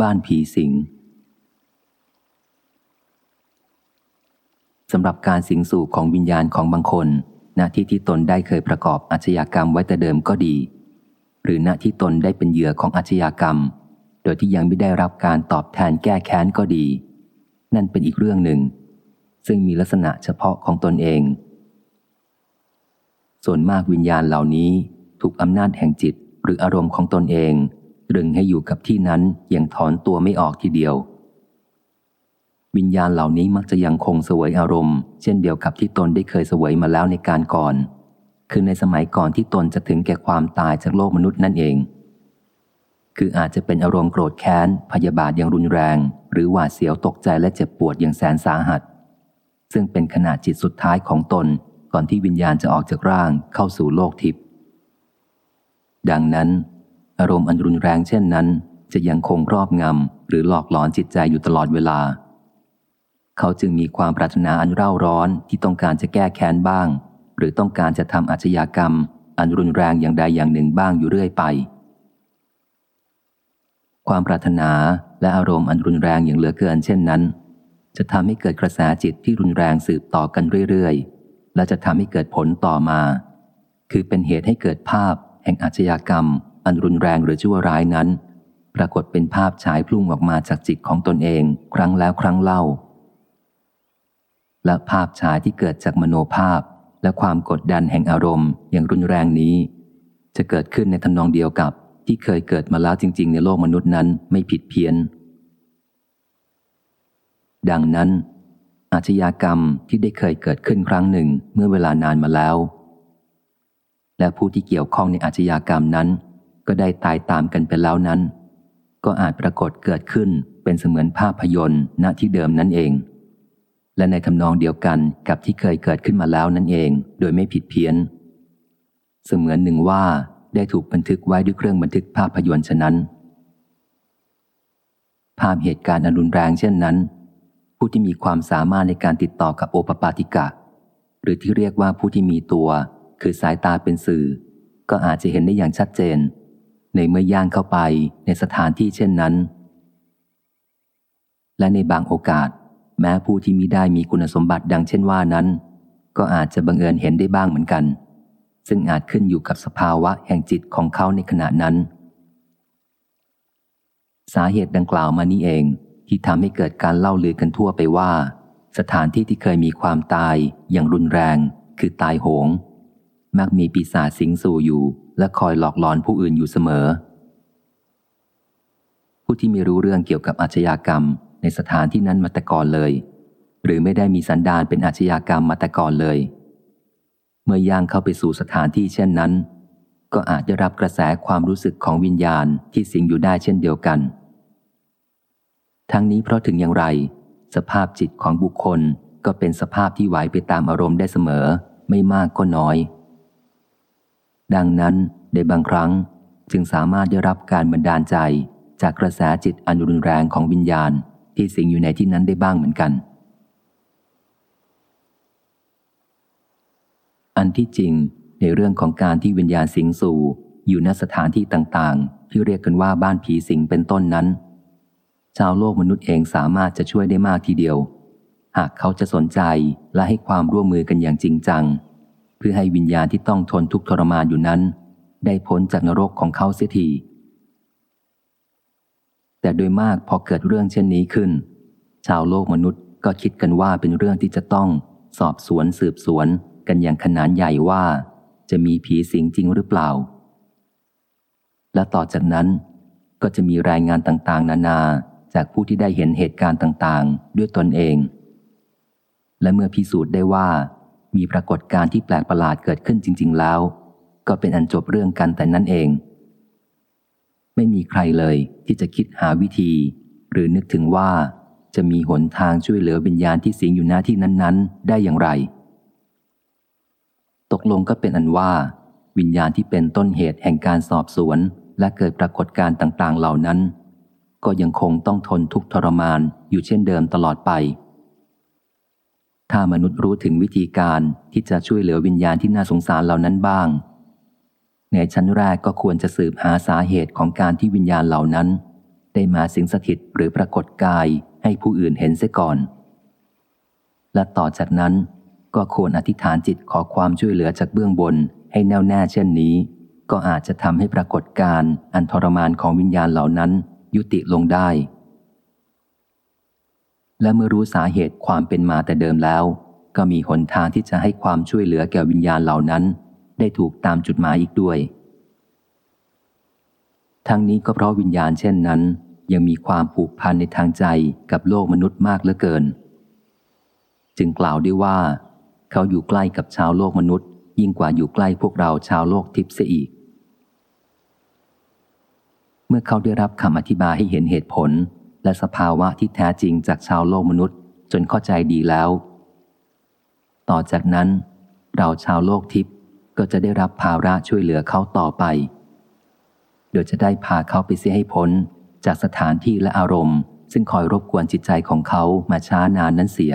บ้านผีสิงสำหรับการสิงสู่ของวิญญาณของบางคนณที่ที่ตนได้เคยประกอบอาชญากรรมไว้แต่เดิมก็ดี หรือณที่ตนได้เป็นเหยื่อของอาชญากรรม โดยที่ยังไม่ได้รับการตอบแทนแก้แค้นก็ดี นั่นเป็นอีกเรื่องหนึ่ง ซึ่งมีลักษณะเฉพาะของตนเอง ส่วนมากวิญญาณเหล่านี้ถูกอำนาจแห่งจิตหรืออารมณ์ของตนเอง ตรึงให้อยู่กับที่นั้นยังถอนตัวไม่ออกทีเดียว วิญญาณเหล่านี้มักจะยังคงสวยอารมณ์ เช่นเดียวกับที่ตนได้เคยสวยมาแล้วในการก่อน คือในสมัยก่อนที่ตนจะถึงแก่ความตายจากโลกมนุษย์นั่นเอง คืออาจจะเป็นอารมณ์โกรธแค้น พยาบาทอย่างรุนแรง หรือหวาดเสียวตกใจและเจ็บปวดอย่างแสนสาหัส ซึ่งเป็นขนาดจิตสุดท้ายของตนก่อนที่วิญญาณจะออกจากร่างเข้าสู่โลกทิพย์ดังนั้น อารมณ์อันรุนแรงเช่นนั้น จะยังคงรอบงำหรือหลอกหลอนจิตใจอยู่ตลอดเวลา เขาจึงมีความปรารถนาอันเร่าร้อนที่ต้องการจะแก้แค้นบ้าง หรือต้องการจะทำอาชญากรรม อันรุนแรงอย่างใดอย่างหนึ่งบ้างอยู่เรื่อยไป ความปรารถนาและอารมณ์อันรุนแรงอย่างเหลือเกินเช่นนั้น จะทำให้เกิดกระแสจิตที่รุนแรงสืบต่อกันเรื่อยๆ และจะทำให้เกิดผลต่อมา คือเป็นเหตุให้เกิดภาพแห่งอาชญากรรม อันรุนแรงหรือชั่วร้ายนั้น ปรากฏเป็นภาพฉายพุ่งออกมาจากจิตของตนเอง ครั้งแล้วครั้งเล่า และภาพฉายที่เกิดจากมโนภาพและความกดดันแห่งอารมณ์อย่างรุนแรงนี้ จะเกิดขึ้นในทำนองเดียวกับที่เคยเกิดมาแล้วจริง ๆ ในโลกมนุษย์นั้นไม่ผิดเพี้ยน ดังนั้น อาชญากรรมที่ได้เคยเกิดขึ้นครั้งหนึ่งเมื่อเวลานานมาแล้ว และผู้ที่เกี่ยวข้องในอาชญากรรมนั้น ก็ได้ตายตามกันไปแล้วนั้น ก็อาจปรากฏเกิดขึ้นเป็นเสมือนภาพยนตร์ณที่เดิมนั่นเอง และในทำนองเดียวกันกับที่เคยเกิดขึ้นมาแล้วนั่นเอง โดยไม่ผิดเพี้ยน เสมือนหนึ่งว่าได้ถูกบันทึกไว้ด้วยเครื่องบันทึกภาพยนตร์ฉะนั้น ภาพเหตุการณ์อนุนแรงเช่นนั้น ผู้ที่มีความสามารถในการติดต่อกับโอปปาติกะ หรือที่เรียกว่าผู้ที่มีตัว คือสายตาเป็นสื่อ ก็อาจจะเห็นได้อย่างชัดเจน ในเมื่อย่างเข้าไปในสถานที่เช่นนั้น และในบางโอกาส แม้ผู้ที่มีได้มีคุณสมบัติดังเช่นว่านั้น ก็อาจจะบังเอิญเห็นได้บ้างเหมือนกัน ซึ่งอาจขึ้นอยู่กับสภาวะแห่งจิตของเขาในขณะนั้น สาเหตุดังกล่าวมานี้เองที่ทำให้เกิดการเล่าลือกันทั่วไปว่า สถานที่ที่เคยมีความตายอย่างรุนแรง คือตายโหง มักมีปีศาจสิงสู่อยู่ และคอยหลอกหลอนผู้อื่นอยู่เสมอ ผู้ที่ไม่รู้เรื่องเกี่ยวกับอาชญากรรมในสถานที่นั้นมาแต่ก่อนเลย หรือไม่ได้มีสันดานเป็นอาชญากรรมมาแต่ก่อนเลย เมื่อย่างเข้าไปสู่สถานที่เช่นนั้น ก็อาจได้รับกระแสความรู้สึกของวิญญาณที่สิงอยู่ได้เช่นเดียวกัน ทั้งนี้เพราะถึงอย่างไร สภาพจิตของบุคคลก็เป็นสภาพที่ไหวไปตามอารมณ์ได้เสมอ ไม่มากก็น้อย ดังนั้นในบางครั้งจึงสามารถได้รับการบันดาลใจจากกระแสจิตอันรุนแรงของวิญญาณที่สิงอยู่ในที่นั้นได้บ้างเหมือนกัน อันที่จริงในเรื่องของการที่วิญญาณสิงสู่อยู่ณสถานที่ต่างๆ ที่เรียกกันว่าบ้านผีสิงเป็นต้นนั้น ชาวโลกมนุษย์เองสามารถจะช่วยได้มากทีเดียว หากเขาจะสนใจและให้ความร่วมมือกันอย่างจริงจัง เพื่อให้วิญญาณที่ต้องทนทุกข์ทรมานอยู่นั้น ได้พ้นจากนรกของเขาเสียทีแต่โดยมากพอเกิดเรื่องเช่นนี้ขึ้น ชาวโลกมนุษย์ก็คิดกันว่าเป็นเรื่องที่จะต้องสอบสวนสืบสวนกันอย่างขนาดใหญ่ว่า จะมีผีสิงจริงหรือเปล่า และต่อจากนั้นก็จะมีรายงานต่างๆ นานาจากผู้ที่ได้เห็นเหตุการณ์ต่างๆ ด้วยตนเอง และเมื่อพิสูจน์ได้ว่า มีปรากฏการณ์ที่แปลกประหลาดเกิดขึ้นจริง ๆ แล้ว ก็เป็นอันจบเรื่องกันแต่นั้นเอง ไม่มีใครเลยที่จะคิดหาวิธี หรือนึกถึงว่าจะมีหนทางช่วยเหลือวิญญาณที่สิงอยู่หน้าที่นั้นๆ ได้อย่างไร ตกลงก็เป็นอันว่า วิญญาณที่เป็นต้นเหตุแห่งการสอบสวน และเกิดปรากฏการณ์ต่าง ๆ เหล่านั้น ก็ยังคงต้องทนทุกข์ทรมานอยู่เช่นเดิมตลอดไป ถ้ามนุษย์รู้ถึงวิธีการที่จะช่วยเหลือวิญญาณที่น่าสงสารเหล่านั้นบ้าง ในชั้นแรกก็ควรจะสืบหาสาเหตุของการที่วิญญาณเหล่านั้น ได้มาสิงสถิตหรือปรากฏกายให้ผู้อื่นเห็นเสียก่อน และต่อจากนั้นก็ควรอธิษฐานจิตขอความช่วยเหลือจากเบื้องบนให้แน่วแน่เช่นนี้ ก็อาจจะทำให้ปรากฏการอันทรมานของวิญญาณเหล่านั้น ยุติลงได้ และเมื่อรู้สาเหตุความเป็นมาแต่เดิมแล้ว ก็มีหนทางที่จะให้ความช่วยเหลือแก่วิญญาณเหล่านั้น ได้ถูกตามจุดหมายอีกด้วย ทั้งนี้ก็เพราะวิญญาณเช่นนั้น ยังมีความผูกพันในทางใจกับโลกมนุษย์มากเหลือเกิน จึงกล่าวได้ว่า เขาอยู่ใกล้กับชาวโลกมนุษย์ ยิ่งกว่าอยู่ใกล้พวกเราชาวโลกทิพย์เสียอีก เมื่อเขาได้รับคำอธิบายให้เห็นเหตุผล และสภาวะที่แท้จริงจากชาวโลกมนุษย์ จนเข้าใจดีแล้ว ต่อจากนั้น เราชาวโลกทิพย์ก็จะได้รับภาระช่วยเหลือเขาต่อไป โดยจะได้พาเขาไปเสียให้พ้นจากสถานที่และอารมณ์ ซึ่งคอยรบกวนจิตใจของเขามาช้านานนั้นเสีย